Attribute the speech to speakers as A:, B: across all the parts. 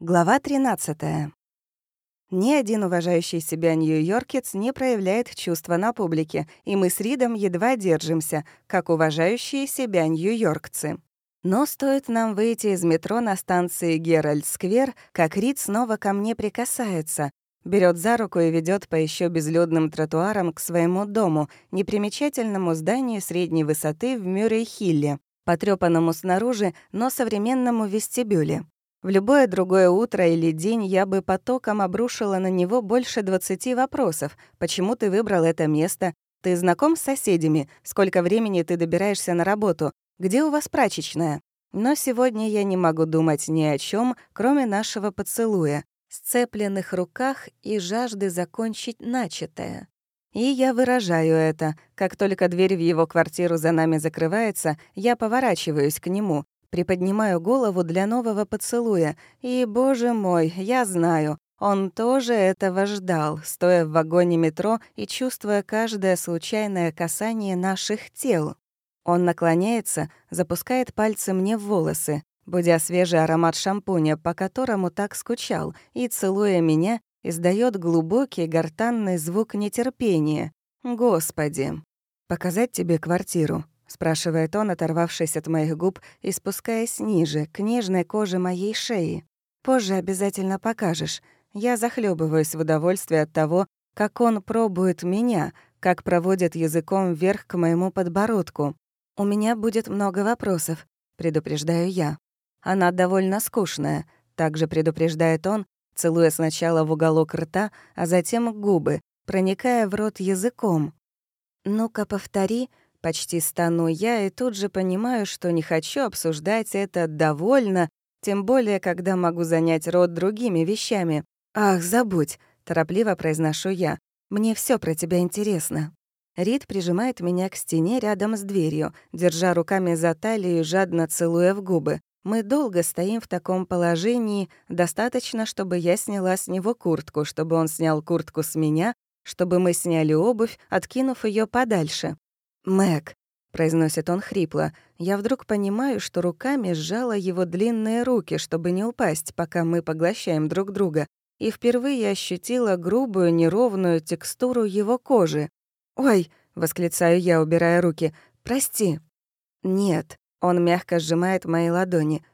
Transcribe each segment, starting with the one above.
A: Глава 13. Ни один уважающий себя нью-йоркец не проявляет чувства на публике, и мы с Ридом едва держимся, как уважающие себя нью-йоркцы. Но стоит нам выйти из метро на станции Геральд-сквер, как Рид снова ко мне прикасается, берет за руку и ведет по еще безлюдным тротуарам к своему дому, непримечательному зданию средней высоты в Мюррей-Хилле, потрёпанному снаружи, но современному вестибюле. В любое другое утро или день я бы потоком обрушила на него больше 20 вопросов. Почему ты выбрал это место? Ты знаком с соседями? Сколько времени ты добираешься на работу? Где у вас прачечная? Но сегодня я не могу думать ни о чем, кроме нашего поцелуя, сцепленных руках и жажды закончить начатое. И я выражаю это. Как только дверь в его квартиру за нами закрывается, я поворачиваюсь к нему, Приподнимаю голову для нового поцелуя, и, боже мой, я знаю, он тоже этого ждал, стоя в вагоне метро и чувствуя каждое случайное касание наших тел. Он наклоняется, запускает пальцы мне в волосы, будя свежий аромат шампуня, по которому так скучал, и, целуя меня, издает глубокий гортанный звук нетерпения. «Господи! Показать тебе квартиру?» — спрашивает он, оторвавшись от моих губ и спускаясь ниже, к нежной коже моей шеи. «Позже обязательно покажешь. Я захлебываюсь в удовольствии от того, как он пробует меня, как проводит языком вверх к моему подбородку. У меня будет много вопросов, предупреждаю я. Она довольно скучная, также предупреждает он, целуя сначала в уголок рта, а затем губы, проникая в рот языком. «Ну-ка, повтори», Почти стану я и тут же понимаю, что не хочу обсуждать это довольно, тем более, когда могу занять рот другими вещами. «Ах, забудь», — торопливо произношу я. «Мне все про тебя интересно». Рид прижимает меня к стене рядом с дверью, держа руками за талию и жадно целуя в губы. Мы долго стоим в таком положении, достаточно, чтобы я сняла с него куртку, чтобы он снял куртку с меня, чтобы мы сняли обувь, откинув ее подальше. «Мэг», — произносит он хрипло, я вдруг понимаю, что руками сжала его длинные руки, чтобы не упасть, пока мы поглощаем друг друга, и впервые ощутила грубую, неровную текстуру его кожи. «Ой!» — восклицаю я, убирая руки. «Прости». «Нет». Он мягко сжимает мои ладони.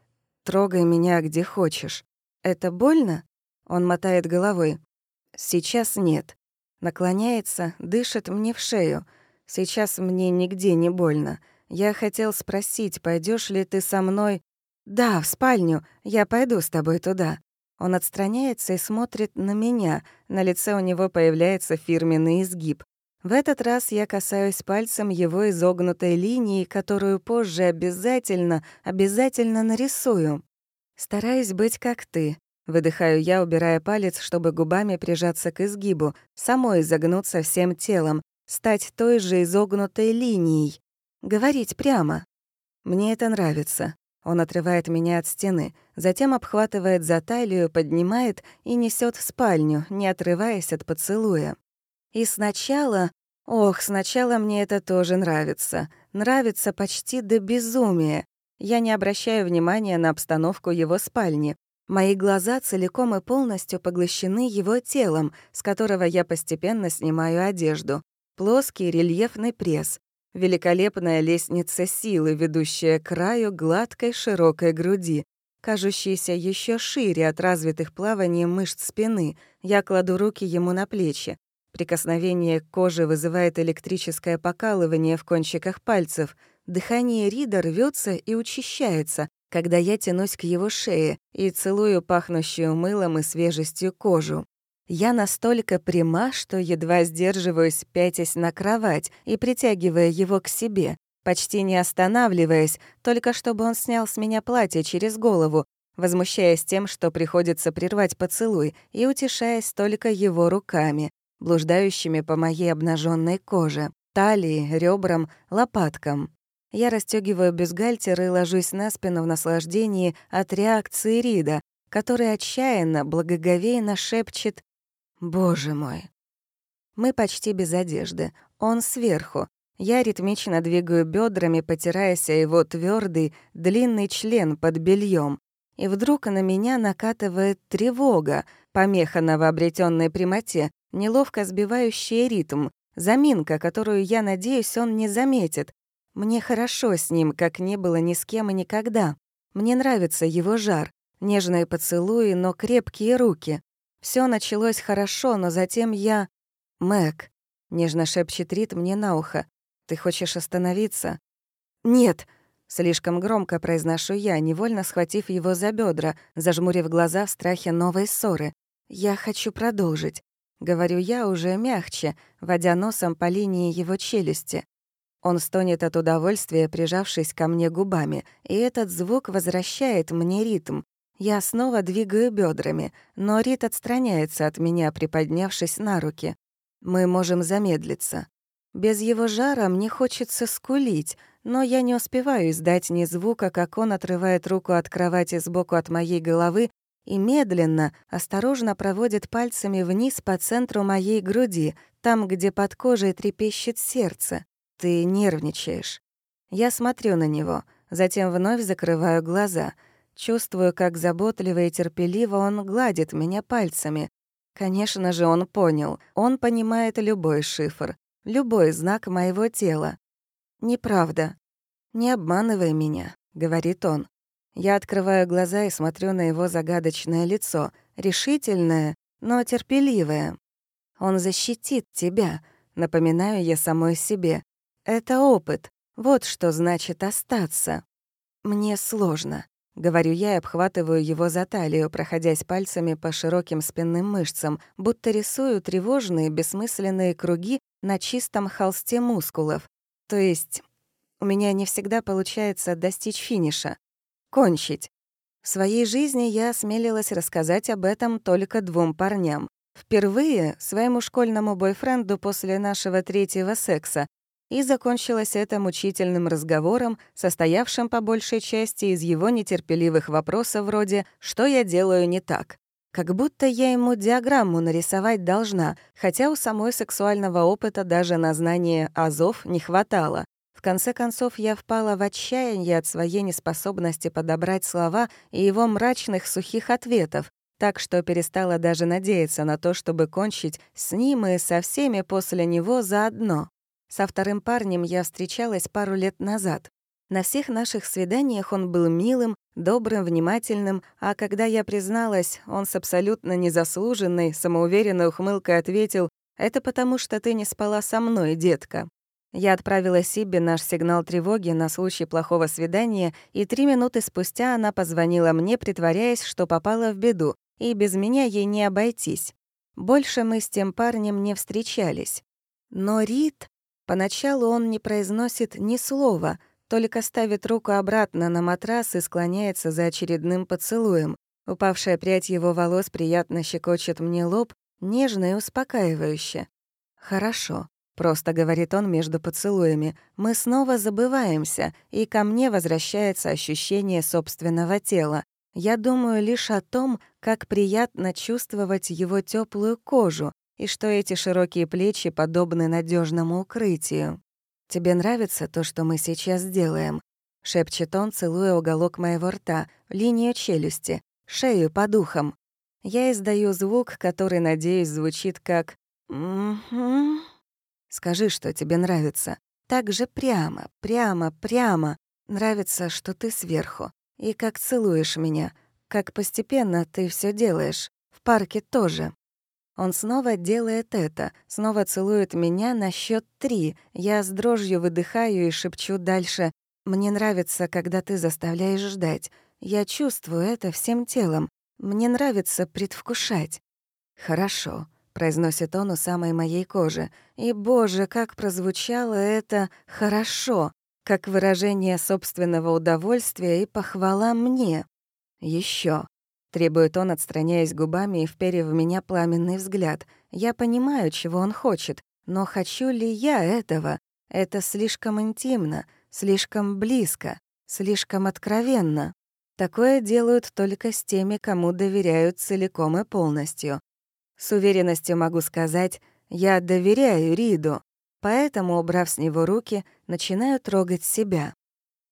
A: «Трогай меня где хочешь». «Это больно?» Он мотает головой. «Сейчас нет». Наклоняется, дышит мне в шею — Сейчас мне нигде не больно. Я хотел спросить, пойдешь ли ты со мной? Да, в спальню. Я пойду с тобой туда. Он отстраняется и смотрит на меня. На лице у него появляется фирменный изгиб. В этот раз я касаюсь пальцем его изогнутой линии, которую позже обязательно, обязательно нарисую. Стараюсь быть как ты. Выдыхаю я, убирая палец, чтобы губами прижаться к изгибу, самой изогнуться всем телом, стать той же изогнутой линией, говорить прямо. Мне это нравится. Он отрывает меня от стены, затем обхватывает за талию, поднимает и несет в спальню, не отрываясь от поцелуя. И сначала... Ох, сначала мне это тоже нравится. Нравится почти до безумия. Я не обращаю внимания на обстановку его спальни. Мои глаза целиком и полностью поглощены его телом, с которого я постепенно снимаю одежду. Плоский рельефный пресс, великолепная лестница силы, ведущая к краю гладкой широкой груди, кажущейся еще шире от развитых плаванием мышц спины. Я кладу руки ему на плечи. Прикосновение к коже вызывает электрическое покалывание в кончиках пальцев. Дыхание Рида рвется и учащается, когда я тянусь к его шее и целую пахнущую мылом и свежестью кожу. Я настолько пряма, что едва сдерживаюсь, пятясь на кровать и притягивая его к себе, почти не останавливаясь, только чтобы он снял с меня платье через голову, возмущаясь тем, что приходится прервать поцелуй, и утешаясь только его руками, блуждающими по моей обнаженной коже, талии, ребрам, лопаткам. Я расстегиваю бюстгальтер и ложусь на спину в наслаждении от реакции Рида, который отчаянно, благоговейно шепчет Боже мой. Мы почти без одежды. Он сверху. Я ритмично двигаю бедрами, потираясь о его твердый, длинный член под бельем. И вдруг на меня накатывает тревога, помеха новообретенной прямоте, неловко сбивающая ритм, заминка, которую, я надеюсь, он не заметит. Мне хорошо с ним, как не было ни с кем и никогда. Мне нравится его жар, нежные поцелуи, но крепкие руки. Все началось хорошо, но затем я... Мэг, нежно шепчет Рит мне на ухо. Ты хочешь остановиться? Нет, слишком громко произношу я, невольно схватив его за бедра, зажмурив глаза в страхе новой ссоры. Я хочу продолжить. Говорю я уже мягче, водя носом по линии его челюсти. Он стонет от удовольствия, прижавшись ко мне губами, и этот звук возвращает мне ритм. Я снова двигаю бедрами, но Рит отстраняется от меня, приподнявшись на руки. Мы можем замедлиться. Без его жара мне хочется скулить, но я не успеваю издать ни звука, как он отрывает руку от кровати сбоку от моей головы и медленно, осторожно проводит пальцами вниз по центру моей груди, там, где под кожей трепещет сердце. Ты нервничаешь. Я смотрю на него, затем вновь закрываю глаза. Чувствую, как заботливо и терпеливо он гладит меня пальцами, Конечно же, он понял. Он понимает любой шифр, любой знак моего тела. «Неправда. Не обманывай меня», — говорит он. Я открываю глаза и смотрю на его загадочное лицо, решительное, но терпеливое. «Он защитит тебя», — напоминаю я самой себе. «Это опыт. Вот что значит остаться. Мне сложно. Говорю я и обхватываю его за талию, проходясь пальцами по широким спинным мышцам, будто рисую тревожные, бессмысленные круги на чистом холсте мускулов. То есть у меня не всегда получается достичь финиша. Кончить. В своей жизни я осмелилась рассказать об этом только двум парням. Впервые своему школьному бойфренду после нашего третьего секса, и закончилось это мучительным разговором, состоявшим по большей части из его нетерпеливых вопросов вроде «что я делаю не так?». Как будто я ему диаграмму нарисовать должна, хотя у самой сексуального опыта даже на знание азов не хватало. В конце концов, я впала в отчаяние от своей неспособности подобрать слова и его мрачных сухих ответов, так что перестала даже надеяться на то, чтобы кончить с ним и со всеми после него заодно. Со вторым парнем я встречалась пару лет назад. На всех наших свиданиях он был милым, добрым, внимательным, а когда я призналась, он с абсолютно незаслуженной, самоуверенной ухмылкой ответил «Это потому, что ты не спала со мной, детка». Я отправила Сибе наш сигнал тревоги на случай плохого свидания, и три минуты спустя она позвонила мне, притворяясь, что попала в беду, и без меня ей не обойтись. Больше мы с тем парнем не встречались. Но Рит... Поначалу он не произносит ни слова, только ставит руку обратно на матрас и склоняется за очередным поцелуем. Упавшая прядь его волос приятно щекочет мне лоб, нежно и успокаивающе. «Хорошо», — просто говорит он между поцелуями. «Мы снова забываемся, и ко мне возвращается ощущение собственного тела. Я думаю лишь о том, как приятно чувствовать его теплую кожу, и что эти широкие плечи подобны надежному укрытию. «Тебе нравится то, что мы сейчас делаем?» — шепчет он, целуя уголок моего рта, линию челюсти, шею по духам. Я издаю звук, который, надеюсь, звучит как «Угу». «Скажи, что тебе нравится. Так же прямо, прямо, прямо. Нравится, что ты сверху. И как целуешь меня, как постепенно ты все делаешь. В парке тоже. Он снова делает это, снова целует меня на счет три. Я с дрожью выдыхаю и шепчу дальше. «Мне нравится, когда ты заставляешь ждать. Я чувствую это всем телом. Мне нравится предвкушать». «Хорошо», — произносит он у самой моей кожи. И, боже, как прозвучало это «хорошо», как выражение собственного удовольствия и похвала мне. Еще. Требует он, отстраняясь губами и вперев в меня пламенный взгляд. Я понимаю, чего он хочет, но хочу ли я этого? Это слишком интимно, слишком близко, слишком откровенно. Такое делают только с теми, кому доверяют целиком и полностью. С уверенностью могу сказать, я доверяю Риду, поэтому, убрав с него руки, начинаю трогать себя.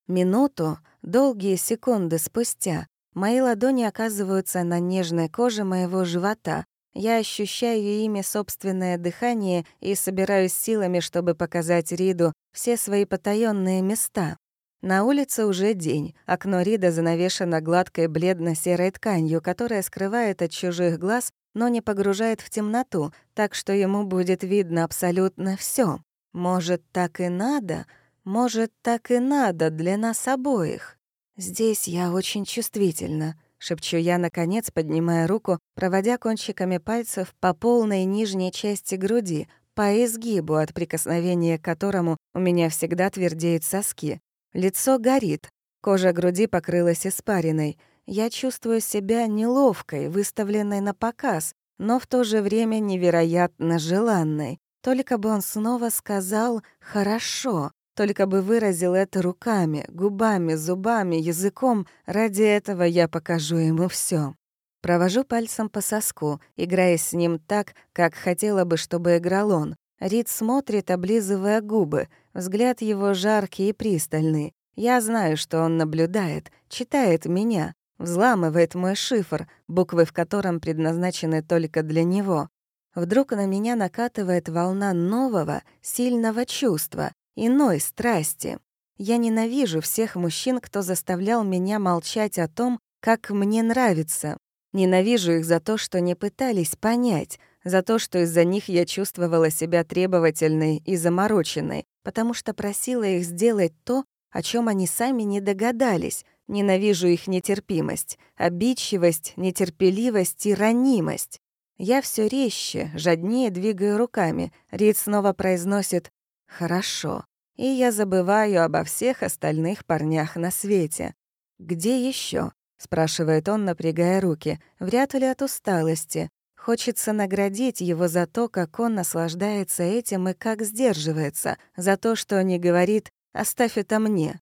A: Минуту, долгие секунды спустя, Мои ладони оказываются на нежной коже моего живота. Я ощущаю ими собственное дыхание и собираюсь силами, чтобы показать Риду все свои потаённые места. На улице уже день. Окно Рида занавешено гладкой бледно-серой тканью, которая скрывает от чужих глаз, но не погружает в темноту, так что ему будет видно абсолютно все. Может, так и надо? Может, так и надо для нас обоих? Здесь я очень чувствительна, шепчу я, наконец, поднимая руку, проводя кончиками пальцев по полной нижней части груди, по изгибу, от прикосновения к которому у меня всегда твердеют соски. Лицо горит, кожа груди покрылась испариной. Я чувствую себя неловкой, выставленной на показ, но в то же время невероятно желанной. Только бы он снова сказал «хорошо», только бы выразил это руками, губами, зубами, языком. Ради этого я покажу ему все. Провожу пальцем по соску, играя с ним так, как хотела бы, чтобы играл он. Рид смотрит, облизывая губы. Взгляд его жаркий и пристальный. Я знаю, что он наблюдает, читает меня, взламывает мой шифр, буквы в котором предназначены только для него. Вдруг на меня накатывает волна нового, сильного чувства, иной страсти. Я ненавижу всех мужчин, кто заставлял меня молчать о том, как мне нравится. Ненавижу их за то, что не пытались понять, за то, что из-за них я чувствовала себя требовательной и замороченной, потому что просила их сделать то, о чем они сами не догадались. Ненавижу их нетерпимость, обидчивость, нетерпеливость и ранимость. Я все резче, жаднее двигаю руками. Рид снова произносит «хорошо». И я забываю обо всех остальных парнях на свете. «Где еще? спрашивает он, напрягая руки. Вряд ли от усталости. Хочется наградить его за то, как он наслаждается этим и как сдерживается, за то, что не говорит «оставь это мне».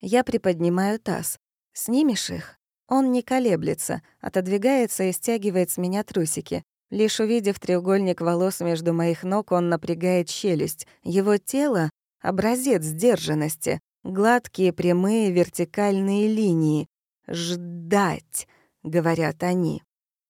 A: Я приподнимаю таз. «Снимешь их?» Он не колеблется, отодвигается и стягивает с меня трусики. Лишь увидев треугольник волос между моих ног, он напрягает челюсть. Его тело — образец сдержанности. Гладкие, прямые, вертикальные линии. «Ждать», — говорят они.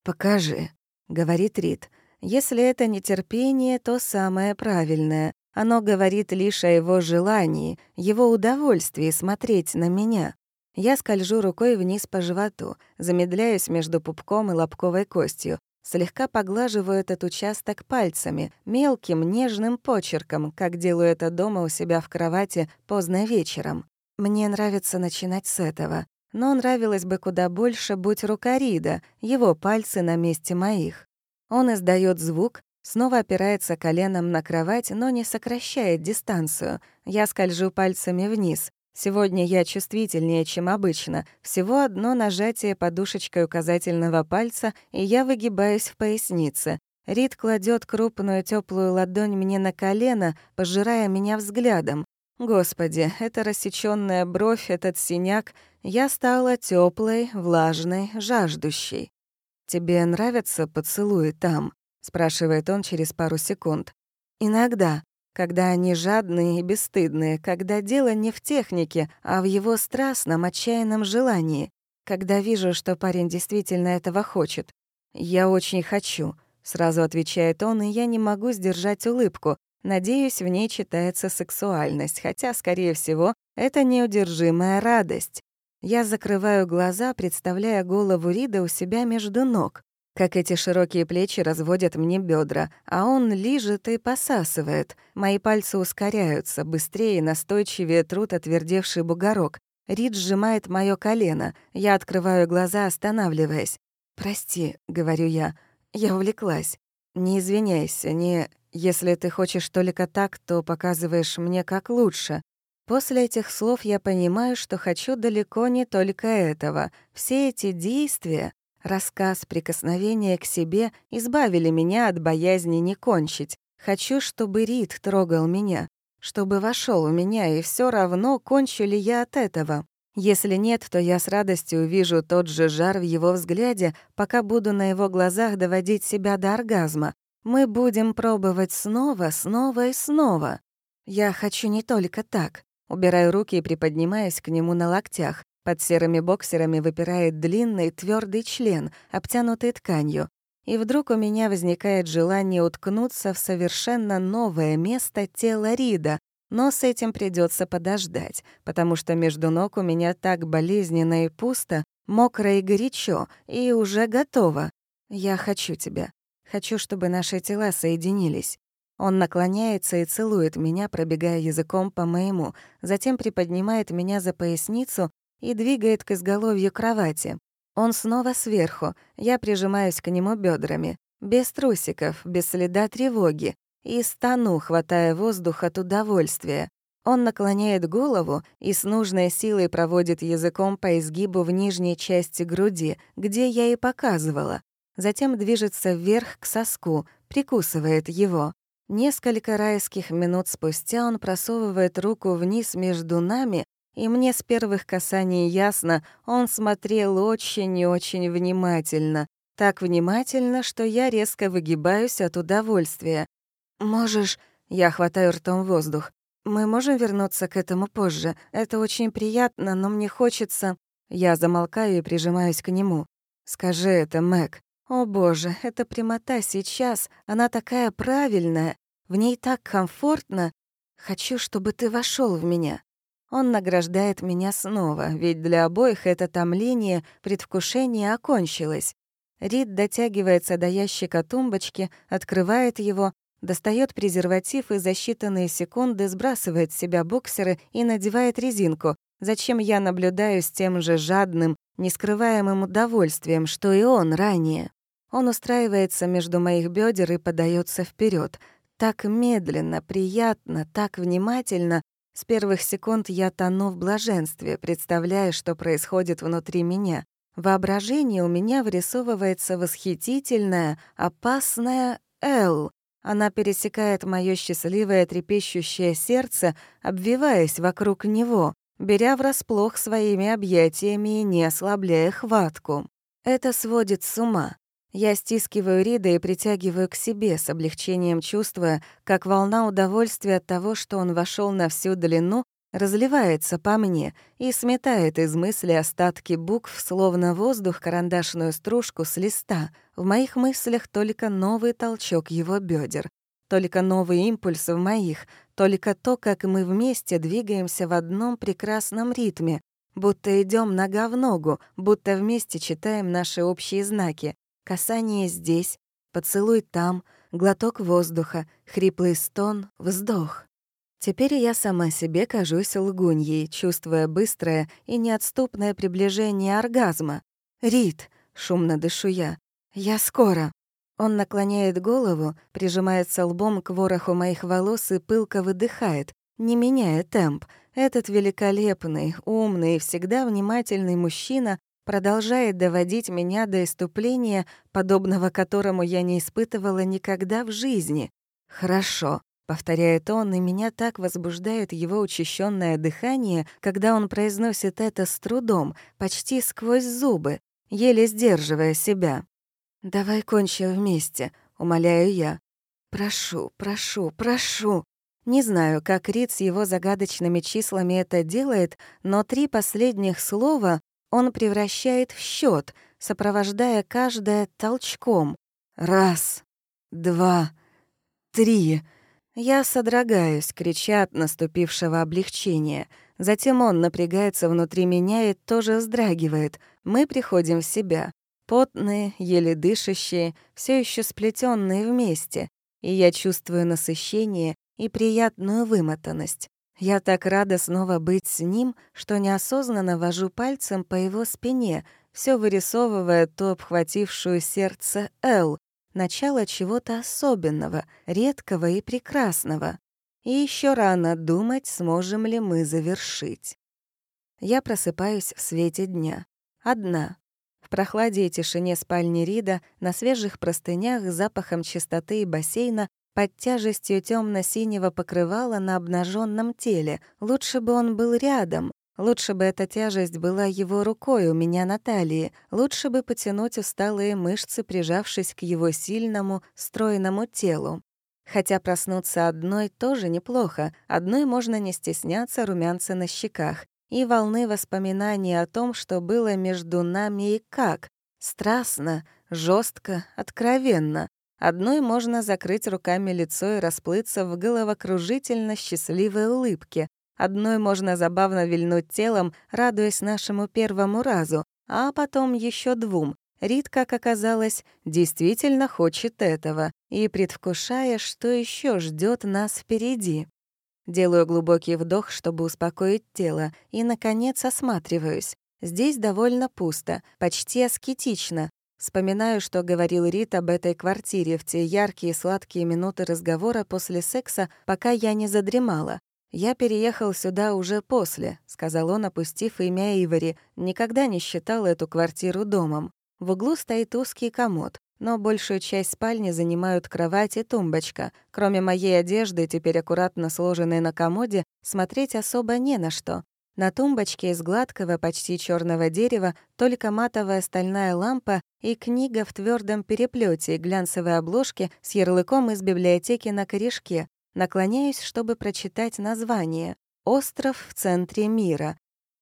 A: «Покажи», — говорит Рид. «Если это нетерпение, то самое правильное. Оно говорит лишь о его желании, его удовольствии смотреть на меня. Я скольжу рукой вниз по животу, замедляюсь между пупком и лобковой костью, слегка поглаживаю этот участок пальцами, мелким нежным почерком, как делаю это дома у себя в кровати поздно вечером. Мне нравится начинать с этого. Но нравилось бы куда больше будь рука Рида, его пальцы на месте моих. Он издает звук, снова опирается коленом на кровать, но не сокращает дистанцию. Я скольжу пальцами вниз. Сегодня я чувствительнее, чем обычно. Всего одно нажатие подушечкой указательного пальца, и я выгибаюсь в пояснице. Рид кладет крупную теплую ладонь мне на колено, пожирая меня взглядом. Господи, эта рассечённая бровь, этот синяк, я стала теплой, влажной, жаждущей. «Тебе нравятся поцелуи там?» — спрашивает он через пару секунд. «Иногда, когда они жадные и бесстыдные, когда дело не в технике, а в его страстном, отчаянном желании, когда вижу, что парень действительно этого хочет. Я очень хочу», — сразу отвечает он, и я не могу сдержать улыбку, Надеюсь, в ней читается сексуальность, хотя, скорее всего, это неудержимая радость. Я закрываю глаза, представляя голову Рида у себя между ног, как эти широкие плечи разводят мне бедра, а он лижет и посасывает. Мои пальцы ускоряются, быстрее и настойчивее трут отвердевший бугорок. Рид сжимает моё колено. Я открываю глаза, останавливаясь. «Прости», — говорю я, — «я увлеклась. Не извиняйся, не... Если ты хочешь только так, то показываешь мне как лучше. После этих слов я понимаю, что хочу далеко не только этого. Все эти действия, рассказ, прикосновение к себе избавили меня от боязни не кончить. Хочу, чтобы Рид трогал меня, чтобы вошел у меня, и все равно, кончу ли я от этого. Если нет, то я с радостью увижу тот же жар в его взгляде, пока буду на его глазах доводить себя до оргазма, мы будем пробовать снова, снова и снова. Я хочу не только так. Убираю руки и приподнимаюсь к нему на локтях. Под серыми боксерами выпирает длинный твердый член, обтянутый тканью. И вдруг у меня возникает желание уткнуться в совершенно новое место тела Рида, но с этим придется подождать, потому что между ног у меня так болезненно и пусто, мокро и горячо, и уже готово. Я хочу тебя. Хочу, чтобы наши тела соединились. Он наклоняется и целует меня, пробегая языком по моему, затем приподнимает меня за поясницу и двигает к изголовью кровати. Он снова сверху, я прижимаюсь к нему бедрами, без трусиков, без следа тревоги, и стану, хватая воздух от удовольствия. Он наклоняет голову и с нужной силой проводит языком по изгибу в нижней части груди, где я и показывала. Затем движется вверх к соску, прикусывает его. Несколько райских минут спустя он просовывает руку вниз между нами, и мне с первых касаний ясно, он смотрел очень и очень внимательно. Так внимательно, что я резко выгибаюсь от удовольствия. «Можешь...» — я хватаю ртом воздух. «Мы можем вернуться к этому позже. Это очень приятно, но мне хочется...» Я замолкаю и прижимаюсь к нему. «Скажи это, Мэг». «О боже, эта прямота сейчас, она такая правильная, в ней так комфортно. Хочу, чтобы ты вошел в меня». Он награждает меня снова, ведь для обоих это томление, предвкушение окончилось. Рид дотягивается до ящика тумбочки, открывает его, достает презерватив и за считанные секунды сбрасывает с себя боксеры и надевает резинку, зачем я наблюдаю с тем же жадным, нескрываемым удовольствием, что и он ранее. Он устраивается между моих бедер и подается вперед, Так медленно, приятно, так внимательно. С первых секунд я тону в блаженстве, представляя, что происходит внутри меня. Воображение у меня вырисовывается восхитительная, опасная Эл, она пересекает моё счастливое трепещущее сердце, обвиваясь вокруг него, беря врасплох своими объятиями и не ослабляя хватку. Это сводит с ума. Я стискиваю Рида и притягиваю к себе с облегчением, чувствуя, как волна удовольствия от того, что он вошел на всю длину, разливается по мне и сметает из мысли остатки букв, словно воздух карандашную стружку с листа. В моих мыслях только новый толчок его бедер, только новый импульс в моих, только то, как мы вместе двигаемся в одном прекрасном ритме, будто идем нога в ногу, будто вместе читаем наши общие знаки. Касание здесь, поцелуй там, глоток воздуха, хриплый стон, вздох. Теперь я сама себе кажусь лгуньей, чувствуя быстрое и неотступное приближение оргазма. «Рит!» — шумно дышу я. «Я скоро!» Он наклоняет голову, прижимается лбом к вороху моих волос и пылко выдыхает, не меняя темп. Этот великолепный, умный и всегда внимательный мужчина продолжает доводить меня до иступления, подобного которому я не испытывала никогда в жизни. «Хорошо», Повторяет он, и меня так возбуждает его учащенное дыхание, когда он произносит это с трудом, почти сквозь зубы, еле сдерживая себя. «Давай кончим вместе», — умоляю я. «Прошу, прошу, прошу». Не знаю, как Рид с его загадочными числами это делает, но три последних слова он превращает в счет, сопровождая каждое толчком. «Раз, два, три». Я содрогаюсь, крича от наступившего облегчения. Затем он напрягается внутри меня и тоже вздрагивает. Мы приходим в себя. Потные, еле дышащие, все еще сплетенные вместе. И я чувствую насыщение и приятную вымотанность. Я так рада снова быть с ним, что неосознанно вожу пальцем по его спине, все вырисовывая ту обхватившую сердце Эл, начало чего-то особенного, редкого и прекрасного. И еще рано думать, сможем ли мы завершить. Я просыпаюсь в свете дня. Одна. В прохладе и тишине спальни Рида, на свежих простынях с запахом чистоты и бассейна, под тяжестью темно синего покрывала на обнаженном теле. Лучше бы он был рядом, Лучше бы эта тяжесть была его рукой у меня на талии, лучше бы потянуть усталые мышцы, прижавшись к его сильному, стройному телу. Хотя проснуться одной тоже неплохо, одной можно не стесняться румянца на щеках. и волны воспоминаний о том, что было между нами и как. Страстно, жестко, откровенно. Одной можно закрыть руками лицо и расплыться в головокружительно счастливой улыбке. Одной можно забавно вильнуть телом, радуясь нашему первому разу, а потом еще двум. Рит, как оказалось, действительно хочет этого и предвкушая, что еще ждет нас впереди. Делаю глубокий вдох, чтобы успокоить тело, и, наконец, осматриваюсь. Здесь довольно пусто, почти аскетично. Вспоминаю, что говорил Рит об этой квартире в те яркие сладкие минуты разговора после секса, пока я не задремала. «Я переехал сюда уже после», — сказал он, опустив имя Ивори. «Никогда не считал эту квартиру домом. В углу стоит узкий комод но большую часть спальни занимают кровать и тумбочка. Кроме моей одежды, теперь аккуратно сложенной на комоде, смотреть особо не на что. На тумбочке из гладкого, почти черного дерева только матовая стальная лампа и книга в твердом переплете и глянцевой обложке с ярлыком из библиотеки на корешке. Наклоняюсь, чтобы прочитать название. «Остров в центре мира».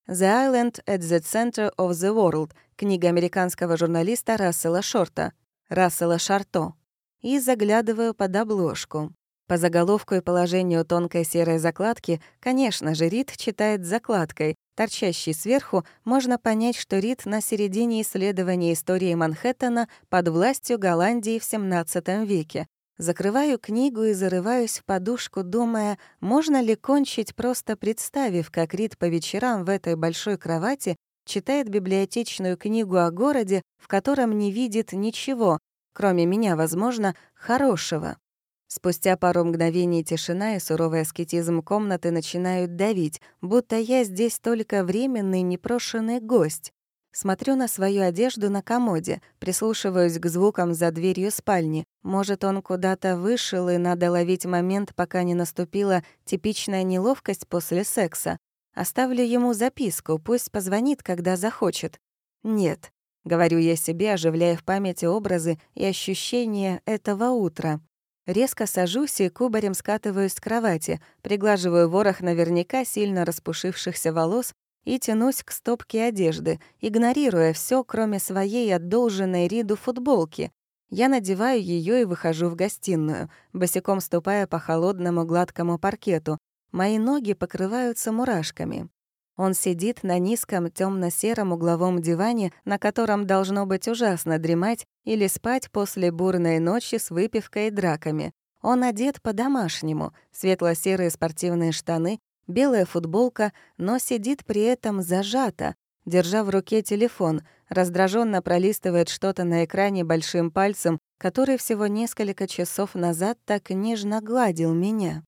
A: «The Island at the Center of the World» — книга американского журналиста Рассела Шорта. Рассела Шарто и заглядываю под обложку. По заголовку и положению тонкой серой закладки, конечно же, Рид читает закладкой. Торчащей сверху можно понять, что Рид на середине исследования истории Манхэттена под властью Голландии в XVII веке. Закрываю книгу и зарываюсь в подушку, думая, можно ли кончить, просто представив, как Рид по вечерам в этой большой кровати читает библиотечную книгу о городе, в котором не видит ничего, кроме меня, возможно, хорошего. Спустя пару мгновений тишина и суровый аскетизм комнаты начинают давить, будто я здесь только временный непрошенный гость. Смотрю на свою одежду на комоде, прислушиваюсь к звукам за дверью спальни. Может, он куда-то вышел, и надо ловить момент, пока не наступила типичная неловкость после секса. Оставлю ему записку, пусть позвонит, когда захочет. Нет, говорю я себе, оживляя в памяти образы и ощущения этого утра. Резко сажусь и кубарем скатываюсь с кровати, приглаживаю ворох наверняка сильно распушившихся волос и тянусь к стопке одежды, игнорируя все, кроме своей отдолженной Риду футболки. Я надеваю ее и выхожу в гостиную, босиком ступая по холодному гладкому паркету, Мои ноги покрываются мурашками. Он сидит на низком темно сером угловом диване, на котором должно быть ужасно дремать или спать после бурной ночи с выпивкой и драками. Он одет по-домашнему, светло-серые спортивные штаны, белая футболка, но сидит при этом зажато, держа в руке телефон, раздраженно пролистывает что-то на экране большим пальцем, который всего несколько часов назад так нежно гладил меня.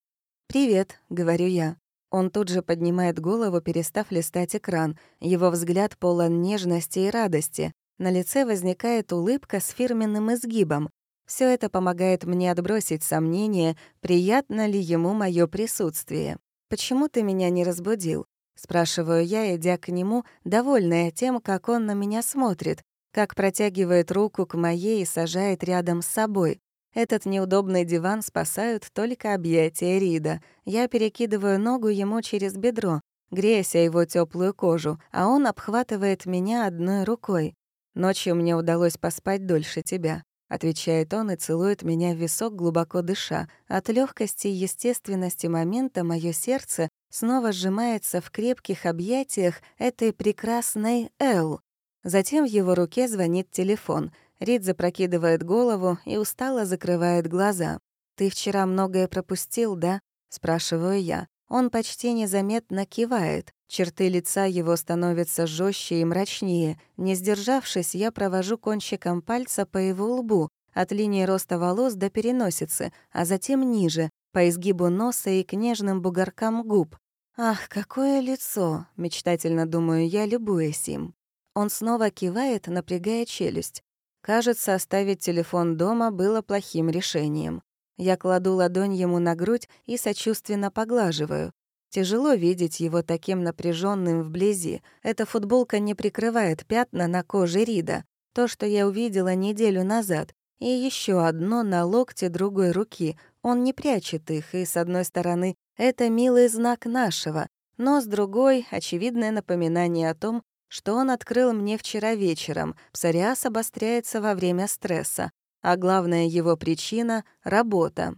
A: «Привет», — говорю я. Он тут же поднимает голову, перестав листать экран. Его взгляд полон нежности и радости. На лице возникает улыбка с фирменным изгибом. Все это помогает мне отбросить сомнения, приятно ли ему мое присутствие. «Почему ты меня не разбудил?» — спрашиваю я, идя к нему, довольная тем, как он на меня смотрит, как протягивает руку к моей и сажает рядом с собой. Этот неудобный диван спасают только объятия Рида. Я перекидываю ногу ему через бедро, греясь о его теплую кожу, а он обхватывает меня одной рукой. «Ночью мне удалось поспать дольше тебя», — отвечает он и целует меня в висок, глубоко дыша. От легкости и естественности момента мое сердце снова сжимается в крепких объятиях этой прекрасной Эл. Затем в его руке звонит телефон — Рид запрокидывает голову и устало закрывает глаза. «Ты вчера многое пропустил, да?» — спрашиваю я. Он почти незаметно кивает. Черты лица его становятся жестче и мрачнее. Не сдержавшись, я провожу кончиком пальца по его лбу, от линии роста волос до переносицы, а затем ниже, по изгибу носа и к нежным бугоркам губ. «Ах, какое лицо!» — мечтательно думаю я, любуясь им. Он снова кивает, напрягая челюсть. Кажется, оставить телефон дома было плохим решением. Я кладу ладонь ему на грудь и сочувственно поглаживаю. Тяжело видеть его таким напряженным вблизи. Эта футболка не прикрывает пятна на коже Рида. То, что я увидела неделю назад. И еще одно на локте другой руки. Он не прячет их, и, с одной стороны, это милый знак нашего, но с другой — очевидное напоминание о том, что он открыл мне вчера вечером. Псориаз обостряется во время стресса, а главная его причина — работа.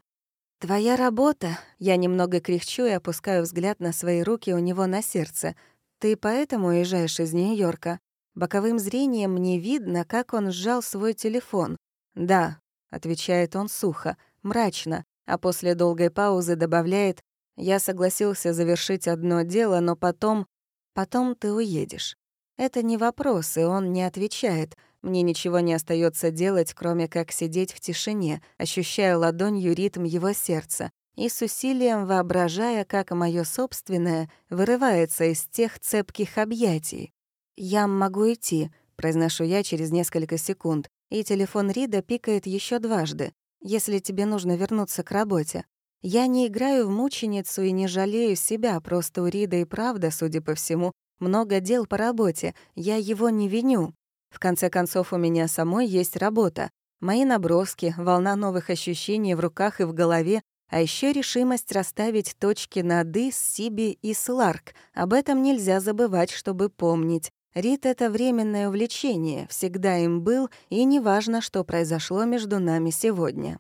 A: «Твоя работа?» Я немного кряхчу и опускаю взгляд на свои руки у него на сердце. «Ты поэтому уезжаешь из Нью-Йорка?» Боковым зрением мне видно, как он сжал свой телефон. «Да», — отвечает он сухо, мрачно, а после долгой паузы добавляет «Я согласился завершить одно дело, но потом... Потом ты уедешь». Это не вопрос, и он не отвечает. Мне ничего не остается делать, кроме как сидеть в тишине, ощущая ладонью ритм его сердца и с усилием воображая, как мое собственное вырывается из тех цепких объятий. «Я могу идти», — произношу я через несколько секунд, и телефон Рида пикает еще дважды, если тебе нужно вернуться к работе. Я не играю в мученицу и не жалею себя, просто у Рида и правда, судя по всему, много дел по работе, я его не виню. В конце концов, у меня самой есть работа. Мои наброски, волна новых ощущений в руках и в голове, а еще решимость расставить точки над «и» с Сиби и с Ларк. Об этом нельзя забывать, чтобы помнить. Рит — это временное увлечение, всегда им был, и неважно, что произошло между нами сегодня.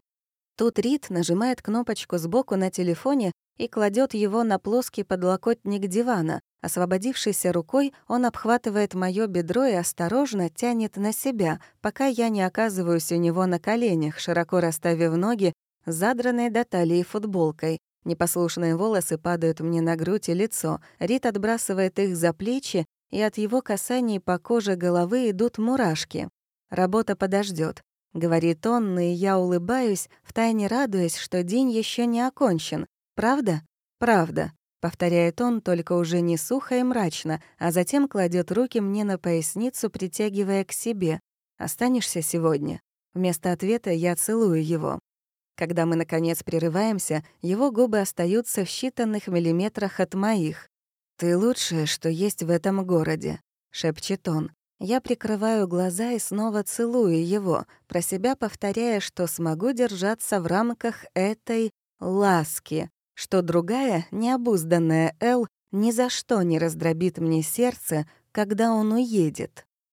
A: Тут Рит нажимает кнопочку сбоку на телефоне и кладет его на плоский подлокотник дивана. Освободившейся рукой он обхватывает моё бедро и осторожно тянет на себя, пока я не оказываюсь у него на коленях, широко расставив ноги, задранной до талии футболкой. Непослушные волосы падают мне на грудь и лицо. Рит отбрасывает их за плечи, и от его касаний по коже головы идут мурашки. Работа подождет. — говорит он, и я улыбаюсь, втайне радуясь, что день еще не окончен. «Правда?» «Правда», — повторяет он, только уже не сухо и мрачно, а затем кладет руки мне на поясницу, притягивая к себе. «Останешься сегодня?» Вместо ответа я целую его. Когда мы, наконец, прерываемся, его губы остаются в считанных миллиметрах от моих. «Ты лучшее, что есть в этом городе», — шепчет он. Я прикрываю глаза и снова целую его, про себя повторяя, что смогу держаться в рамках этой ласки, что другая, необузданная Эл ни за что не раздробит мне сердце, когда он уедет.